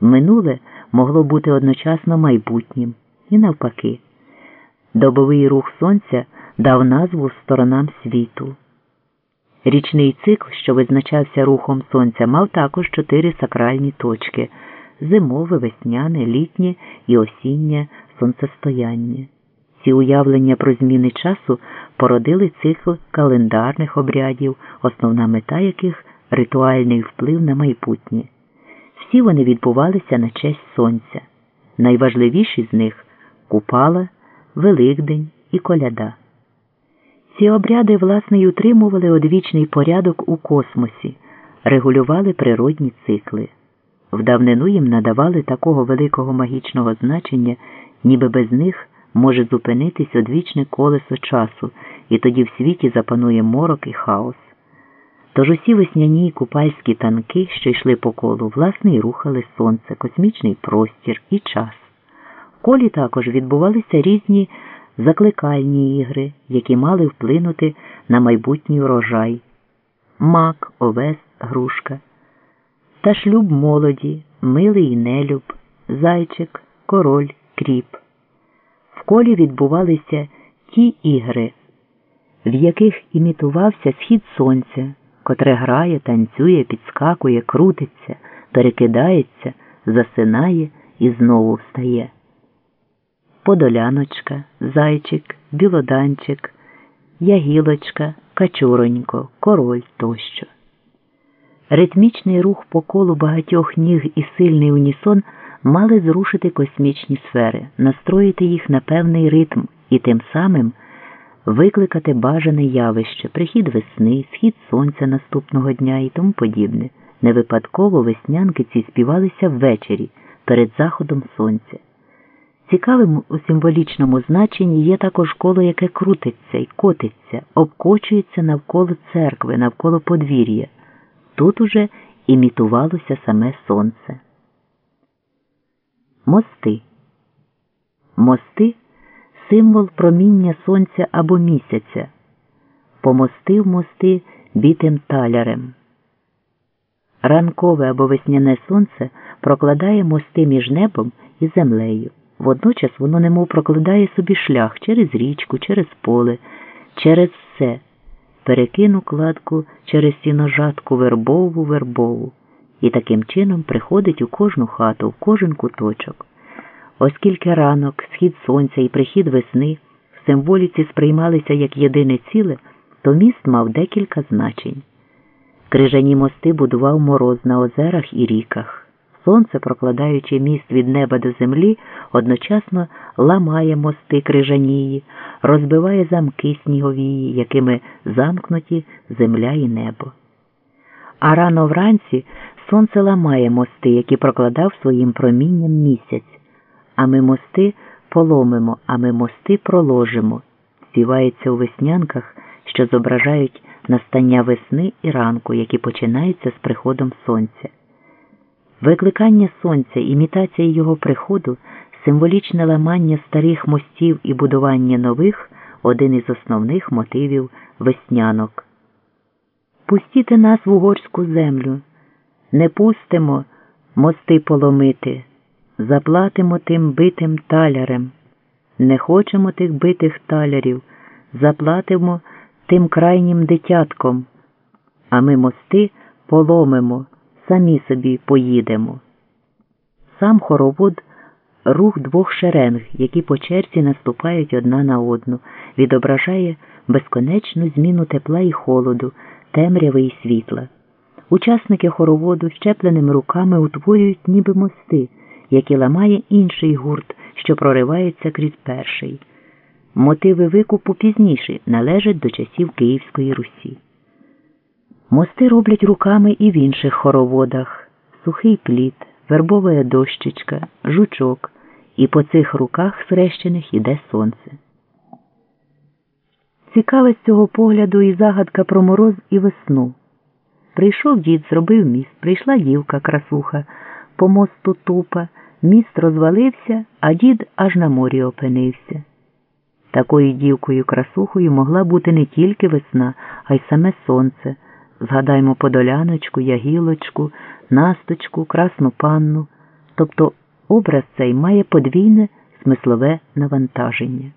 Минуле могло бути одночасно майбутнім і навпаки. Добовий рух сонця дав назву сторонам світу. Річний цикл, що визначався рухом сонця, мав також чотири сакральні точки зимове, весняне, літнє і осіннє сонцестояння. Ці уявлення про зміни часу породили цикл календарних обрядів, основна мета яких ритуальний вплив на майбутнє. Всі вони відбувалися на честь сонця. Найважливіші з них Купала, Великдень і Коляда. Ці обряди, власне, й утримували одвічний порядок у космосі, регулювали природні цикли. В давнину їм надавали такого великого магічного значення, ніби без них може зупинитись одвічне колесо часу, і тоді в світі запанує морок і хаос. Тож усі весняні купальські танки, що йшли по колу, власне, і рухали сонце, космічний простір і час. В колі також відбувалися різні закликальні ігри, які мали вплинути на майбутній урожай мак, овес, грушка. Та шлюб молоді, милий і нелюб, зайчик, король, кріп. В колі відбувалися ті ігри, в яких імітувався схід сонця, котре грає, танцює, підскакує, крутиться, перекидається, засинає і знову встає. Подоляночка, зайчик, білоданчик, ягілочка, качуронько, король тощо. Ритмічний рух по колу багатьох ніг і сильний унісон мали зрушити космічні сфери, настроїти їх на певний ритм і тим самим викликати бажане явище, прихід весни, схід сонця наступного дня і тому подібне. Не випадково веснянки ці співалися ввечері перед заходом сонця. Цікавим у символічному значенні є також коло, яке крутиться і котиться, обкочується навколо церкви, навколо подвір'я. Тут уже імітувалося саме сонце. Мости. Мости символ проміння сонця або місяця. Помостив мости бітим талярем. Ранкове або весняне сонце прокладає мости між небом і землею. Водночас воно немов прокладає собі шлях через річку, через поле, через все, перекину кладку через сіножатку вербову вербову і таким чином приходить у кожну хату, в кожен куточок. Оскільки ранок, схід сонця і прихід весни в символіці сприймалися як єдине ціле, то міст мав декілька значень. Крижані мости будував мороз на озерах і ріках. Сонце, прокладаючи міст від неба до землі, одночасно ламає мости крижанії, розбиває замки сніговії, якими замкнуті земля і небо. А рано вранці сонце ламає мости, які прокладав своїм промінням місяць, а ми мости поломимо, а ми мости проложимо. Співається у веснянках, що зображають настання весни і ранку, які починаються з приходом сонця. Викликання сонця, імітація його приходу, символічне ламання старих мостів і будування нових один із основних мотивів веснянок. Пустіте нас в угорську землю, не пустимо мости поломити, заплатимо тим битим талярем, не хочемо тих битих талярів, заплатимо тим крайнім дитятком, а ми мости поломимо самі собі поїдемо. Сам хоровод рух двох шеренг, які по черзі наступають одна на одну, відображає безконечну зміну тепла і холоду, темряви і світла. Учасники хороводу щепленими руками утворюють ніби мости, які ламає інший гурт, що проривається крізь перший. Мотиви викупу пізніше належать до часів Київської Русі. Мости роблять руками і в інших хороводах сухий плід, вербова дощечка, жучок, і по цих руках срещених іде сонце. Цікава цього погляду і загадка про мороз і весну. Прийшов дід, зробив міст, прийшла дівка красуха, по мосту тупа, міст розвалився, а дід аж на морі опинився. Такою дівкою красухою могла бути не тільки весна, а й саме сонце. Згадаймо подоляночку, ягілочку, насточку, красну панну. тобто образ цей має подвійне смислове навантаження.